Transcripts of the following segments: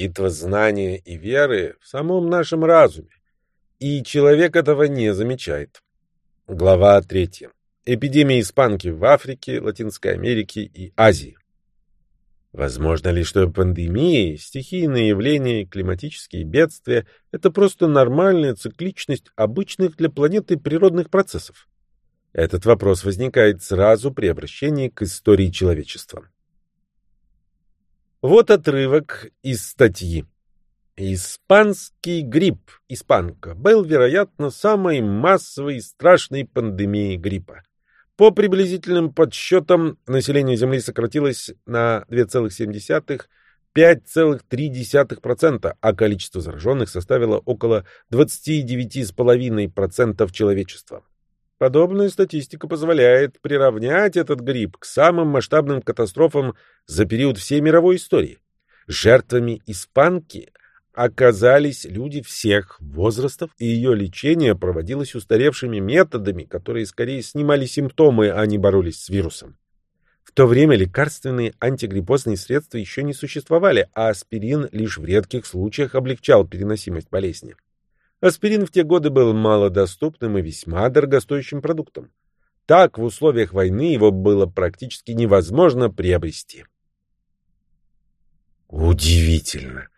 Битва знания и веры в самом нашем разуме. И человек этого не замечает. Глава третья. Эпидемия испанки в Африке, Латинской Америке и Азии. Возможно ли, что пандемии, стихийные явления, климатические бедствия – это просто нормальная цикличность обычных для планеты природных процессов? Этот вопрос возникает сразу при обращении к истории человечества. Вот отрывок из статьи. Испанский грипп, испанка, был, вероятно, самой массовой и страшной пандемией гриппа. По приблизительным подсчетам, население Земли сократилось на 2,7-5,3%, а количество зараженных составило около 29,5% человечества. Подобная статистика позволяет приравнять этот грипп к самым масштабным катастрофам за период всей мировой истории. Жертвами испанки оказались люди всех возрастов, и ее лечение проводилось устаревшими методами, которые скорее снимали симптомы, а не боролись с вирусом. В то время лекарственные антигриппозные средства еще не существовали, а аспирин лишь в редких случаях облегчал переносимость болезни. Аспирин в те годы был малодоступным и весьма дорогостоящим продуктом. Так, в условиях войны его было практически невозможно приобрести. Удивительно!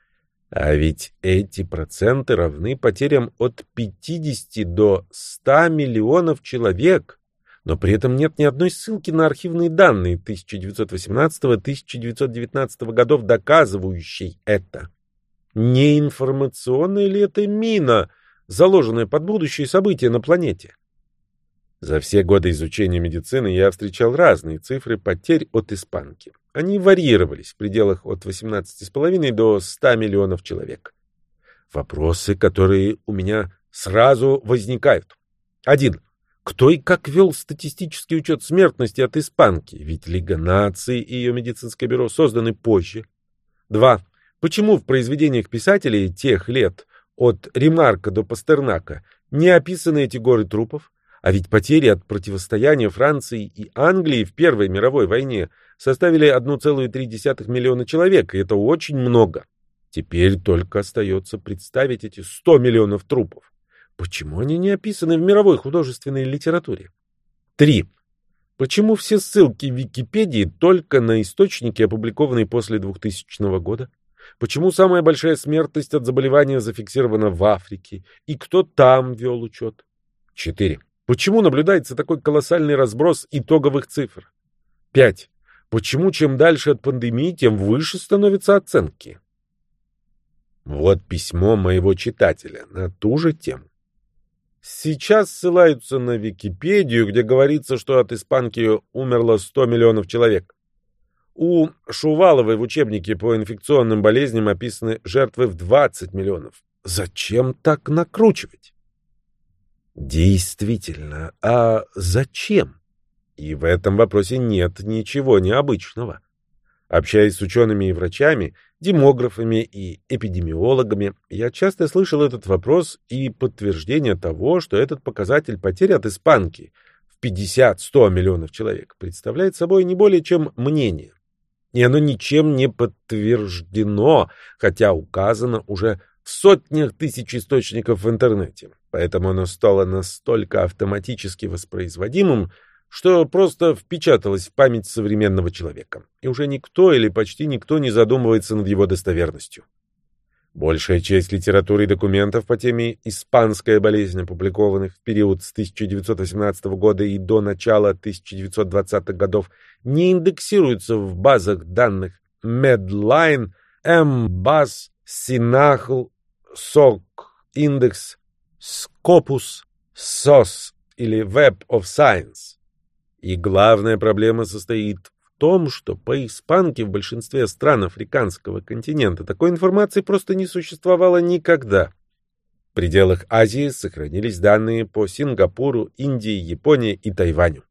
А ведь эти проценты равны потерям от 50 до 100 миллионов человек. Но при этом нет ни одной ссылки на архивные данные 1918-1919 годов, доказывающей это. Не информационная ли это мина, заложенная под будущие события на планете? За все годы изучения медицины я встречал разные цифры потерь от испанки. Они варьировались в пределах от 18,5 до 100 миллионов человек. Вопросы, которые у меня сразу возникают. Один. Кто и как вел статистический учет смертности от испанки? Ведь Лига наций и ее медицинское бюро созданы позже. Два. Почему в произведениях писателей тех лет, от Ремарка до Пастернака, не описаны эти горы трупов? А ведь потери от противостояния Франции и Англии в Первой мировой войне составили 1,3 миллиона человек, и это очень много. Теперь только остается представить эти 100 миллионов трупов. Почему они не описаны в мировой художественной литературе? 3. Почему все ссылки в Википедии только на источники, опубликованные после 2000 года? Почему самая большая смертность от заболевания зафиксирована в Африке? И кто там вел учет? 4. Почему наблюдается такой колоссальный разброс итоговых цифр? 5. Почему чем дальше от пандемии, тем выше становятся оценки? Вот письмо моего читателя на ту же тему. Сейчас ссылаются на Википедию, где говорится, что от испанки умерло 100 миллионов человек. У Шуваловой в учебнике по инфекционным болезням описаны жертвы в 20 миллионов. Зачем так накручивать? Действительно, а зачем? И в этом вопросе нет ничего необычного. Общаясь с учеными и врачами, демографами и эпидемиологами, я часто слышал этот вопрос и подтверждение того, что этот показатель потерь от испанки в 50-100 миллионов человек представляет собой не более чем мнение. И оно ничем не подтверждено, хотя указано уже в сотнях тысяч источников в интернете. Поэтому оно стало настолько автоматически воспроизводимым, что просто впечаталось в память современного человека. И уже никто или почти никто не задумывается над его достоверностью. Большая часть литературы и документов по теме «Испанская болезнь», опубликованных в период с 1918 года и до начала 1920-х годов, не индексируются в базах данных Medline, MBAS, Sinachl, SOC, Index, Scopus, SOS или Web of Science. И главная проблема состоит том, что по испанке в большинстве стран африканского континента такой информации просто не существовало никогда. В пределах Азии сохранились данные по Сингапуру, Индии, Японии и Тайваню.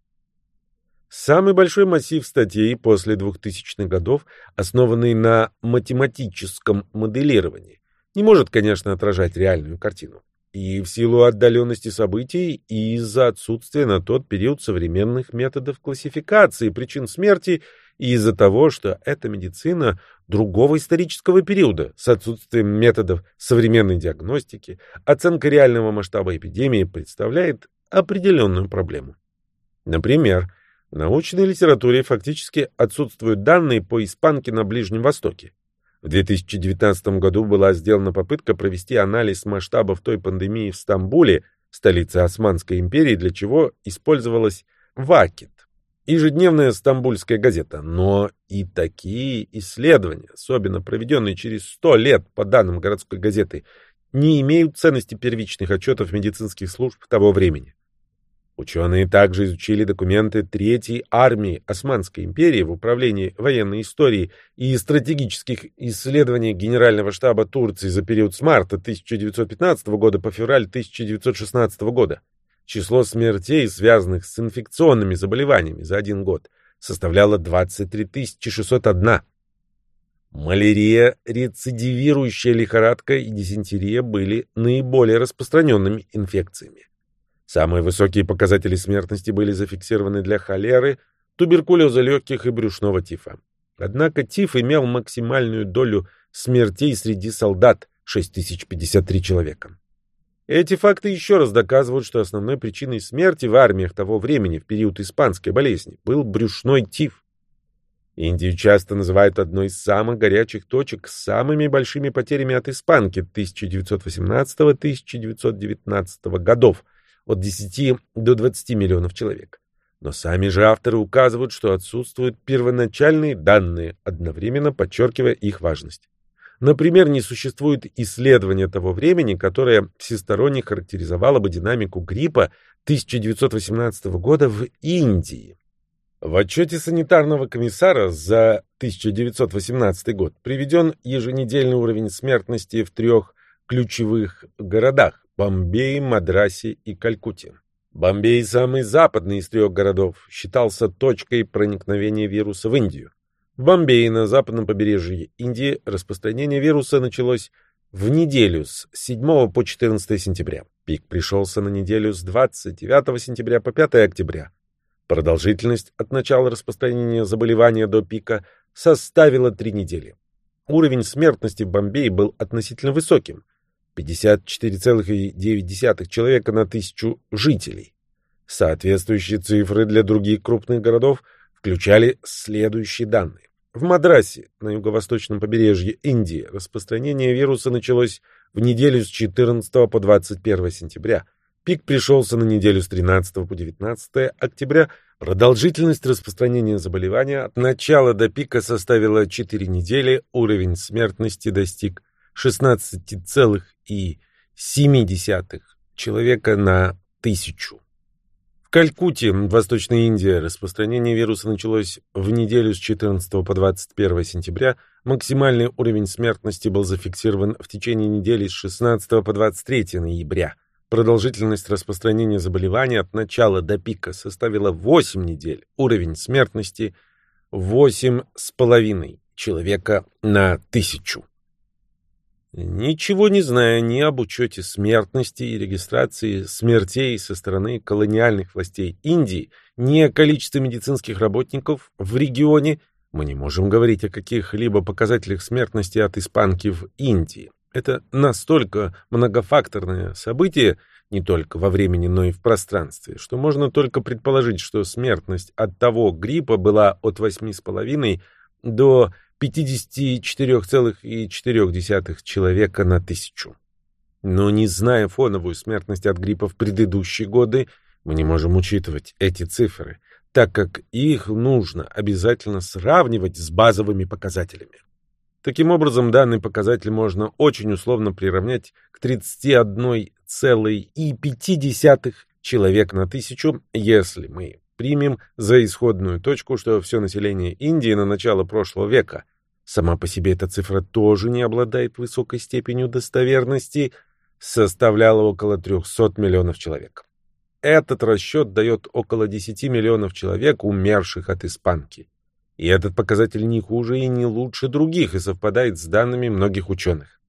Самый большой массив статей после 2000-х годов, основанный на математическом моделировании, не может, конечно, отражать реальную картину и в силу отдаленности событий, и из-за отсутствия на тот период современных методов классификации причин смерти и из-за того, что это медицина другого исторического периода с отсутствием методов современной диагностики, оценка реального масштаба эпидемии представляет определенную проблему. Например, в научной литературе фактически отсутствуют данные по испанке на Ближнем Востоке. В 2019 году была сделана попытка провести анализ масштабов той пандемии в Стамбуле, столице Османской империи, для чего использовалась ВАКИТ, ежедневная стамбульская газета. Но и такие исследования, особенно проведенные через 100 лет по данным городской газеты, не имеют ценности первичных отчетов медицинских служб того времени. Ученые также изучили документы Третьей армии Османской империи в Управлении военной истории и стратегических исследований Генерального штаба Турции за период с марта 1915 года по февраль 1916 года. Число смертей, связанных с инфекционными заболеваниями за один год, составляло 23 601. Малярия, рецидивирующая лихорадка и дизентерия были наиболее распространенными инфекциями. Самые высокие показатели смертности были зафиксированы для холеры, туберкулеза легких и брюшного тифа. Однако тиф имел максимальную долю смертей среди солдат – 6053 человека. Эти факты еще раз доказывают, что основной причиной смерти в армиях того времени в период испанской болезни был брюшной тиф. Индию часто называют одной из самых горячих точек с самыми большими потерями от испанки 1918-1919 годов – от 10 до 20 миллионов человек. Но сами же авторы указывают, что отсутствуют первоначальные данные, одновременно подчеркивая их важность. Например, не существует исследования того времени, которое всесторонне характеризовало бы динамику гриппа 1918 года в Индии. В отчете санитарного комиссара за 1918 год приведен еженедельный уровень смертности в трех ключевых городах Бомбее, Мадрасе и Калькутте. Бомбей, самый западный из трех городов, считался точкой проникновения вируса в Индию. В Бомбее, на западном побережье Индии, распространение вируса началось в неделю с 7 по 14 сентября. Пик пришелся на неделю с 29 сентября по 5 октября. Продолжительность от начала распространения заболевания до пика составила 3 недели. Уровень смертности в Бомбее был относительно высоким 54,9 человека на тысячу жителей. Соответствующие цифры для других крупных городов включали следующие данные. В Мадрасе, на юго-восточном побережье Индии, распространение вируса началось в неделю с 14 по 21 сентября. Пик пришелся на неделю с 13 по 19 октября. Продолжительность распространения заболевания от начала до пика составила 4 недели, уровень смертности достиг 16,7 человека на тысячу. В Калькутте, Восточная Индия, распространение вируса началось в неделю с 14 по 21 сентября. Максимальный уровень смертности был зафиксирован в течение недели с 16 по 23 ноября. Продолжительность распространения заболевания от начала до пика составила 8 недель. Уровень смертности 8,5 человека на тысячу. Ничего не зная ни об учете смертности и регистрации смертей со стороны колониальных властей Индии, ни о количестве медицинских работников в регионе, мы не можем говорить о каких-либо показателях смертности от испанки в Индии. Это настолько многофакторное событие, не только во времени, но и в пространстве, что можно только предположить, что смертность от того гриппа была от 8,5 до 54,4 человека на тысячу. Но не зная фоновую смертность от гриппа в предыдущие годы, мы не можем учитывать эти цифры, так как их нужно обязательно сравнивать с базовыми показателями. Таким образом, данный показатель можно очень условно приравнять к 31,5 человек на тысячу, если мы примем за исходную точку, что все население Индии на начало прошлого века Сама по себе эта цифра тоже не обладает высокой степенью достоверности, составляла около 300 миллионов человек. Этот расчет дает около 10 миллионов человек, умерших от испанки. И этот показатель не хуже и не лучше других и совпадает с данными многих ученых.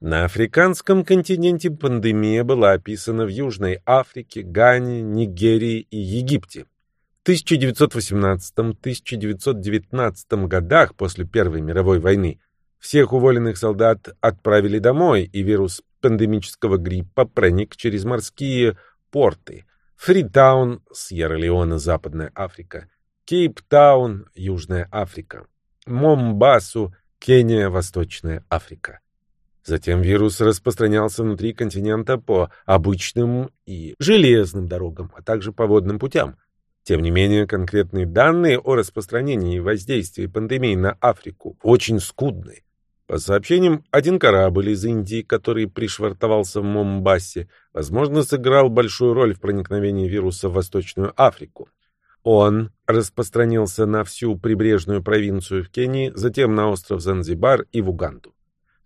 На африканском континенте пандемия была описана в Южной Африке, Гане, Нигерии и Египте. 1918-1919 годах после Первой мировой войны всех уволенных солдат отправили домой, и вирус пандемического гриппа проник через морские порты. Фритаун, Сьерра-Леона, Западная Африка. Кейптаун, Южная Африка. Момбасу, Кения, Восточная Африка. Затем вирус распространялся внутри континента по обычным и железным дорогам, а также по водным путям. Тем не менее, конкретные данные о распространении и воздействии пандемии на Африку очень скудны. По сообщениям, один корабль из Индии, который пришвартовался в Момбасе, возможно, сыграл большую роль в проникновении вируса в Восточную Африку. Он распространился на всю прибрежную провинцию в Кении, затем на остров Занзибар и в Уганду.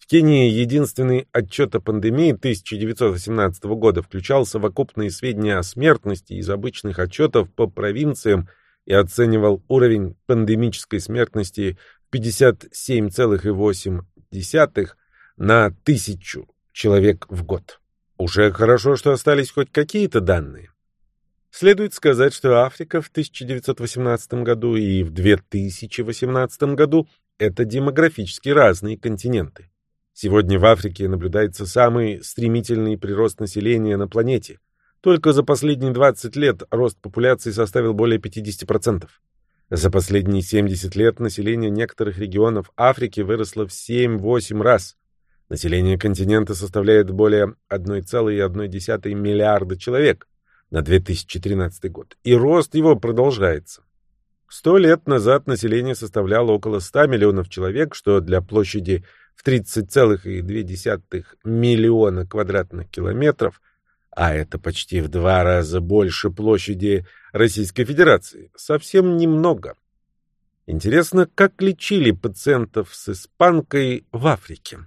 В Кении единственный отчет о пандемии 1918 года включал совокупные сведения о смертности из обычных отчетов по провинциям и оценивал уровень пандемической смертности в 57,8 на тысячу человек в год. Уже хорошо, что остались хоть какие-то данные. Следует сказать, что Африка в 1918 году и в 2018 году – это демографически разные континенты. Сегодня в Африке наблюдается самый стремительный прирост населения на планете. Только за последние 20 лет рост популяции составил более 50%. За последние 70 лет население некоторых регионов Африки выросло в 7-8 раз. Население континента составляет более 1,1 миллиарда человек на 2013 год, и рост его продолжается. Сто лет назад население составляло около 100 миллионов человек, что для площади в 30,2 миллиона квадратных километров, а это почти в два раза больше площади Российской Федерации, совсем немного. Интересно, как лечили пациентов с испанкой в Африке?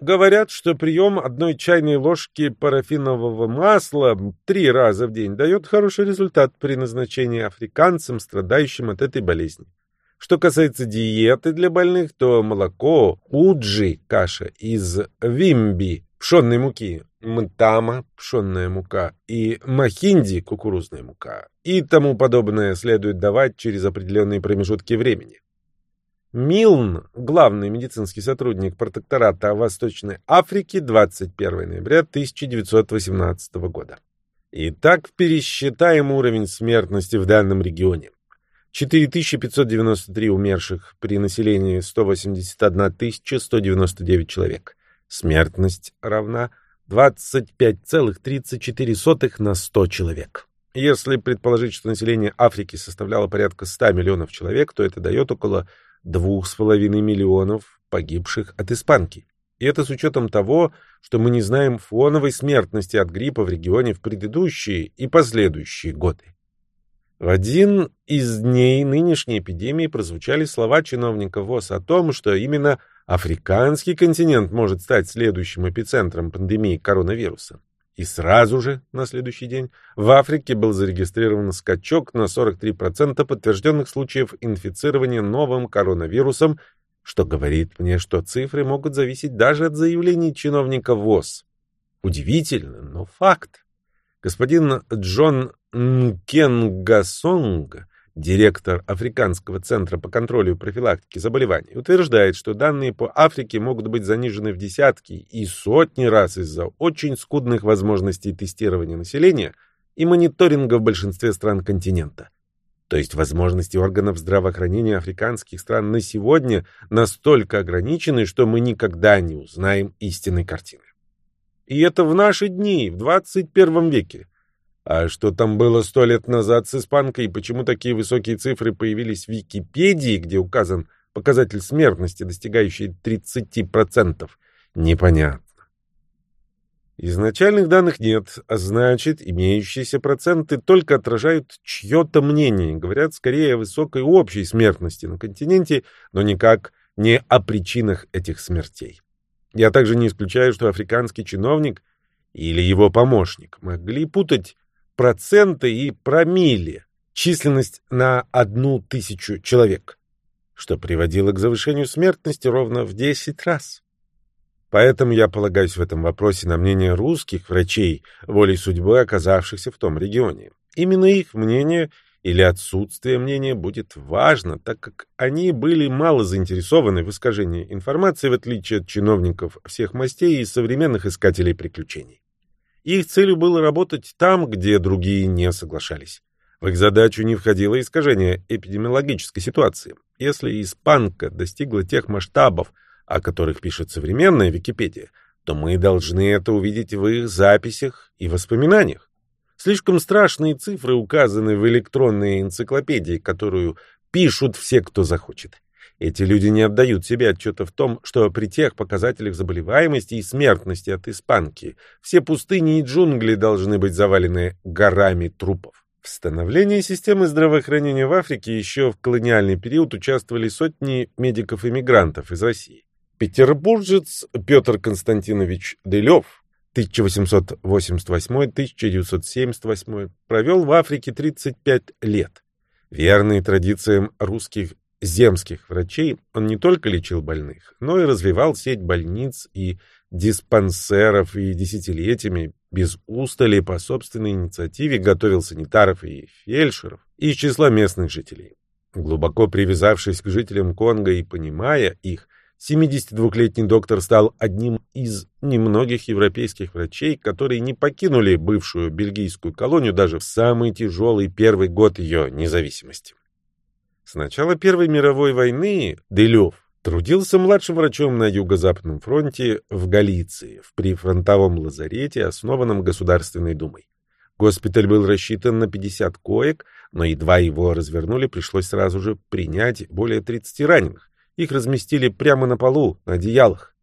Говорят, что прием одной чайной ложки парафинового масла три раза в день дает хороший результат при назначении африканцам, страдающим от этой болезни. Что касается диеты для больных, то молоко, уджи, каша из вимби, пшенной муки, мтама, пшенная мука, и махинди, кукурузная мука, и тому подобное следует давать через определенные промежутки времени. Милн, главный медицинский сотрудник протектората Восточной Африки, 21 ноября 1918 года. Итак, пересчитаем уровень смертности в данном регионе. 4593 умерших при населении 181 199 человек. Смертность равна 25,34 на 100 человек. Если предположить, что население Африки составляло порядка 100 миллионов человек, то это дает около 2,5 миллионов погибших от испанки. И это с учетом того, что мы не знаем фоновой смертности от гриппа в регионе в предыдущие и последующие годы. В один из дней нынешней эпидемии прозвучали слова чиновника ВОЗ о том, что именно африканский континент может стать следующим эпицентром пандемии коронавируса. И сразу же, на следующий день, в Африке был зарегистрирован скачок на 43% подтвержденных случаев инфицирования новым коронавирусом, что говорит мне, что цифры могут зависеть даже от заявлений чиновника ВОЗ. Удивительно, но факт. Господин Джон Нкенгасонг, директор Африканского центра по контролю и профилактике заболеваний, утверждает, что данные по Африке могут быть занижены в десятки и сотни раз из-за очень скудных возможностей тестирования населения и мониторинга в большинстве стран континента. То есть возможности органов здравоохранения африканских стран на сегодня настолько ограничены, что мы никогда не узнаем истинной картины. И это в наши дни, в 21 веке. А что там было сто лет назад с испанкой, и почему такие высокие цифры появились в Википедии, где указан показатель смертности, достигающий 30%, непонятно. Изначальных данных нет, а значит, имеющиеся проценты только отражают чье-то мнение, говорят скорее о высокой общей смертности на континенте, но никак не о причинах этих смертей. Я также не исключаю, что африканский чиновник или его помощник могли путать проценты и промилле, численность на одну тысячу человек, что приводило к завышению смертности ровно в 10 раз. Поэтому я полагаюсь в этом вопросе на мнение русских врачей, волей судьбы оказавшихся в том регионе. Именно их мнение или отсутствие мнения будет важно, так как они были мало заинтересованы в искажении информации, в отличие от чиновников всех мастей и современных искателей приключений. Их целью было работать там, где другие не соглашались. В их задачу не входило искажение эпидемиологической ситуации. Если испанка достигла тех масштабов, о которых пишет современная Википедия, то мы должны это увидеть в их записях и воспоминаниях. Слишком страшные цифры указаны в электронной энциклопедии, которую пишут все, кто захочет. Эти люди не отдают себе отчета в том, что при тех показателях заболеваемости и смертности от испанки все пустыни и джунгли должны быть завалены горами трупов. В становлении системы здравоохранения в Африке еще в колониальный период участвовали сотни медиков-иммигрантов из России. Петербуржец Петр Константинович Делев 1888-1978 провел в Африке 35 лет. Верный традициям русских земских врачей, он не только лечил больных, но и развивал сеть больниц и диспансеров и десятилетиями без устали по собственной инициативе готовил санитаров и фельдшеров из числа местных жителей. Глубоко привязавшись к жителям Конго и понимая их, 72-летний доктор стал одним из немногих европейских врачей, которые не покинули бывшую бельгийскую колонию даже в самый тяжелый первый год ее независимости. С начала Первой мировой войны Делев трудился младшим врачом на Юго-Западном фронте в Галиции, в прифронтовом лазарете, основанном Государственной Думой. Госпиталь был рассчитан на 50 коек, но едва его развернули, пришлось сразу же принять более 30 раненых. Их разместили прямо на полу, на одеялах.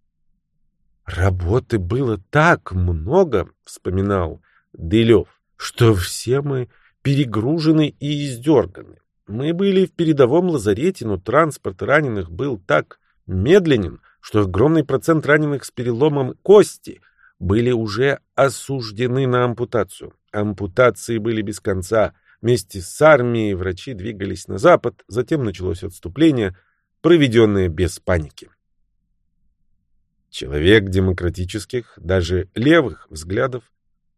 «Работы было так много», — вспоминал Делев, — «что все мы перегружены и издерганы. Мы были в передовом лазарете, но транспорт раненых был так медленен, что огромный процент раненых с переломом кости были уже осуждены на ампутацию. Ампутации были без конца. Вместе с армией врачи двигались на запад, затем началось отступление — проведенное без паники. Человек демократических, даже левых взглядов,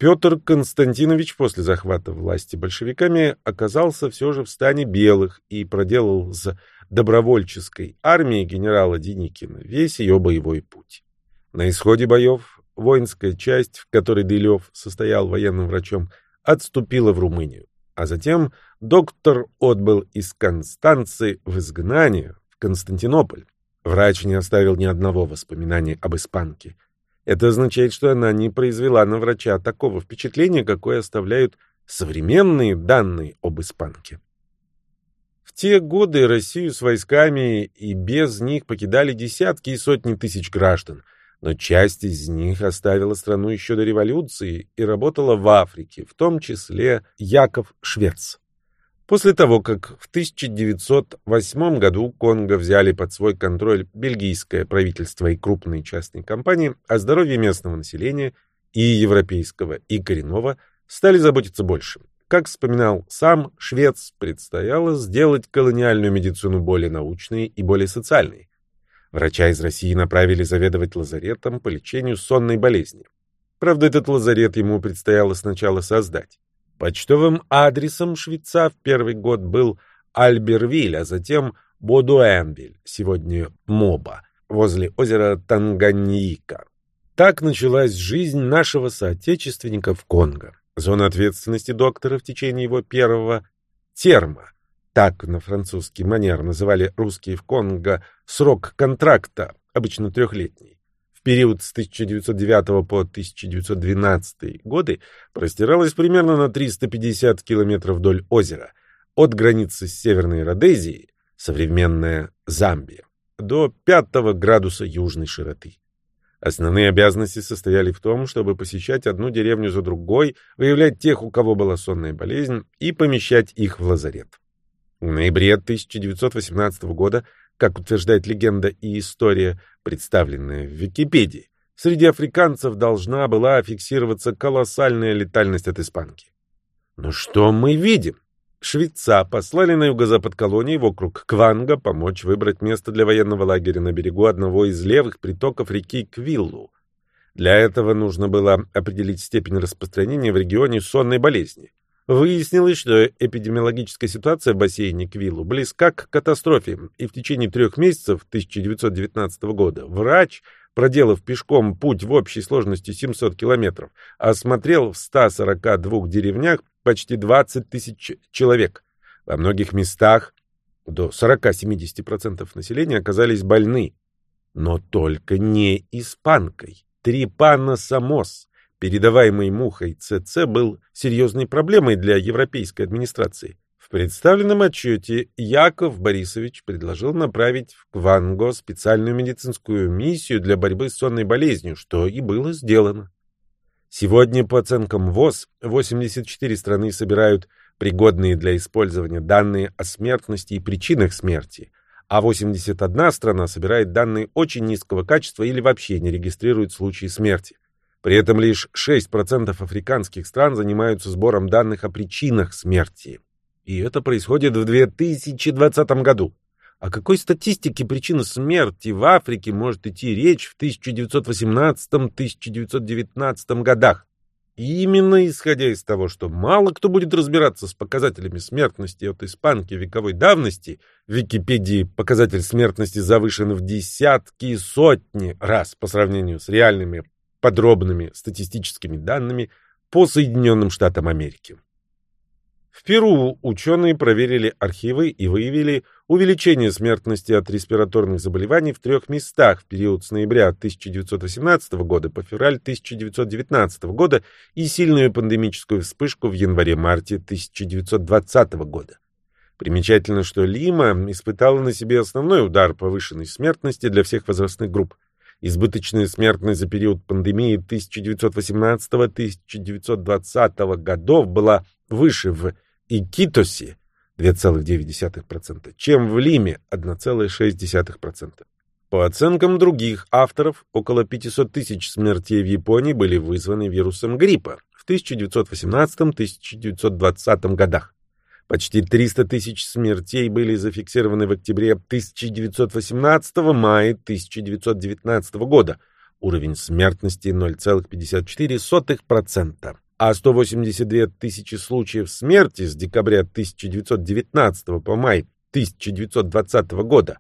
Петр Константинович после захвата власти большевиками оказался все же в стане белых и проделал с добровольческой армией генерала Деникина весь ее боевой путь. На исходе боев воинская часть, в которой Дылев состоял военным врачом, отступила в Румынию, а затем доктор отбыл из Констанции в изгнание, Константинополь. Врач не оставил ни одного воспоминания об испанке. Это означает, что она не произвела на врача такого впечатления, какое оставляют современные данные об испанке. В те годы Россию с войсками и без них покидали десятки и сотни тысяч граждан, но часть из них оставила страну еще до революции и работала в Африке, в том числе Яков Швец. После того, как в 1908 году Конго взяли под свой контроль бельгийское правительство и крупные частные компании, о здоровье местного населения и европейского, и коренного стали заботиться больше. Как вспоминал сам швец, предстояло сделать колониальную медицину более научной и более социальной. Врача из России направили заведовать лазаретом по лечению сонной болезни. Правда, этот лазарет ему предстояло сначала создать. Почтовым адресом швейца в первый год был Альбервиль, а затем Бодуэнвиль, сегодня Моба, возле озера Танганьика. Так началась жизнь нашего соотечественника в Конго. Зона ответственности доктора в течение его первого терма. Так на французский манер называли русские в Конго срок контракта, обычно трехлетний период с 1909 по 1912 годы простиралась примерно на 350 километров вдоль озера, от границы с Северной Родезией, современная Замбия, до 5 градуса южной широты. Основные обязанности состояли в том, чтобы посещать одну деревню за другой, выявлять тех, у кого была сонная болезнь, и помещать их в лазарет. В ноябре 1918 года как утверждает легенда и история, представленная в Википедии, среди африканцев должна была фиксироваться колоссальная летальность от испанки. Но что мы видим? Швейца послали на юго-запад колонии вокруг Кванга помочь выбрать место для военного лагеря на берегу одного из левых притоков реки Квиллу. Для этого нужно было определить степень распространения в регионе сонной болезни. Выяснилось, что эпидемиологическая ситуация в бассейне Квиллу близка к катастрофе, и в течение трех месяцев 1919 года врач, проделав пешком путь в общей сложности 700 километров, осмотрел в 142 деревнях почти 20 тысяч человек. Во многих местах до 40-70% населения оказались больны. Но только не испанкой. Трипаносомоз передаваемый мухой ЦЦ, был серьезной проблемой для европейской администрации. В представленном отчете Яков Борисович предложил направить в Кванго специальную медицинскую миссию для борьбы с сонной болезнью, что и было сделано. Сегодня, по оценкам ВОЗ, 84 страны собирают пригодные для использования данные о смертности и причинах смерти, а 81 страна собирает данные очень низкого качества или вообще не регистрирует случаи смерти. При этом лишь 6% африканских стран занимаются сбором данных о причинах смерти. И это происходит в 2020 году. О какой статистике причин смерти в Африке может идти речь в 1918-1919 годах? И именно исходя из того, что мало кто будет разбираться с показателями смертности от испанки вековой давности, в Википедии показатель смертности завышен в десятки и сотни раз по сравнению с реальными подробными статистическими данными по Соединенным Штатам Америки. В Перу ученые проверили архивы и выявили увеличение смертности от респираторных заболеваний в трех местах в период с ноября 1918 года по февраль 1919 года и сильную пандемическую вспышку в январе-марте 1920 года. Примечательно, что Лима испытала на себе основной удар повышенной смертности для всех возрастных групп. Избыточная смертность за период пандемии 1918-1920 годов была выше в Икитосе 2,9%, чем в Лиме 1,6%. По оценкам других авторов, около 500 тысяч смертей в Японии были вызваны вирусом гриппа в 1918-1920 годах. Почти 300 тысяч смертей были зафиксированы в октябре 1918 мая 1919 года. Уровень смертности 0,54%. А 182 тысячи случаев смерти с декабря 1919 по май 1920 года.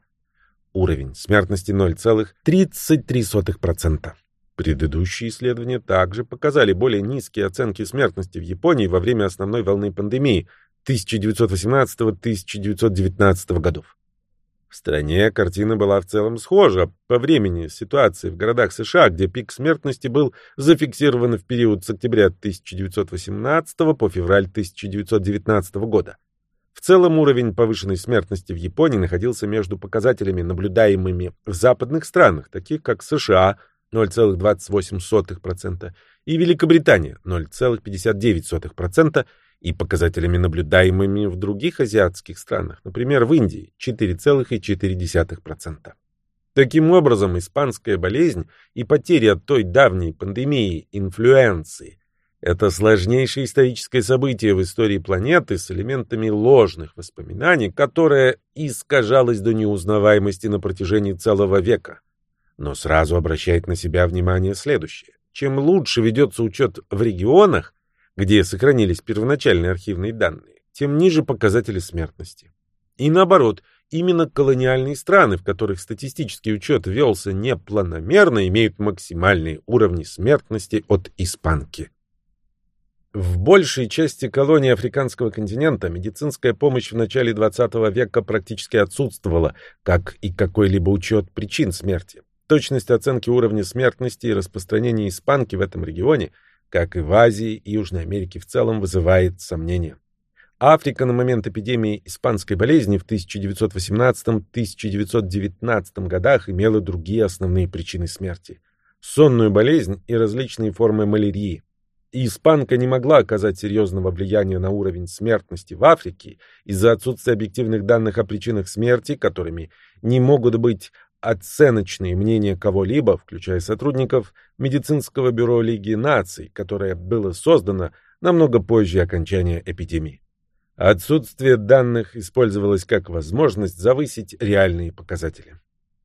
Уровень смертности 0,33%. Предыдущие исследования также показали более низкие оценки смертности в Японии во время основной волны пандемии – 1918-1919 годов. В стране картина была в целом схожа по времени ситуации в городах США, где пик смертности был зафиксирован в период с октября 1918 по февраль 1919 года. В целом уровень повышенной смертности в Японии находился между показателями, наблюдаемыми в западных странах, таких как США 0,28% и Великобритания 0,59%, и показателями, наблюдаемыми в других азиатских странах, например, в Индии 4,4%. Таким образом, испанская болезнь и потери от той давней пандемии инфлюенции – это сложнейшее историческое событие в истории планеты с элементами ложных воспоминаний, которое искажалось до неузнаваемости на протяжении целого века. Но сразу обращает на себя внимание следующее. Чем лучше ведется учет в регионах, где сохранились первоначальные архивные данные, тем ниже показатели смертности. И наоборот, именно колониальные страны, в которых статистический учет велся непланомерно, имеют максимальные уровни смертности от испанки. В большей части колоний африканского континента медицинская помощь в начале XX века практически отсутствовала, как и какой-либо учет причин смерти. Точность оценки уровня смертности и распространения испанки в этом регионе – как и в Азии и Южной Америке в целом, вызывает сомнения. Африка на момент эпидемии испанской болезни в 1918-1919 годах имела другие основные причины смерти – сонную болезнь и различные формы малярии. И испанка не могла оказать серьезного влияния на уровень смертности в Африке из-за отсутствия объективных данных о причинах смерти, которыми не могут быть оценочные мнения кого-либо, включая сотрудников медицинского бюро Лиги наций, которое было создано намного позже окончания эпидемии. Отсутствие данных использовалось как возможность завысить реальные показатели.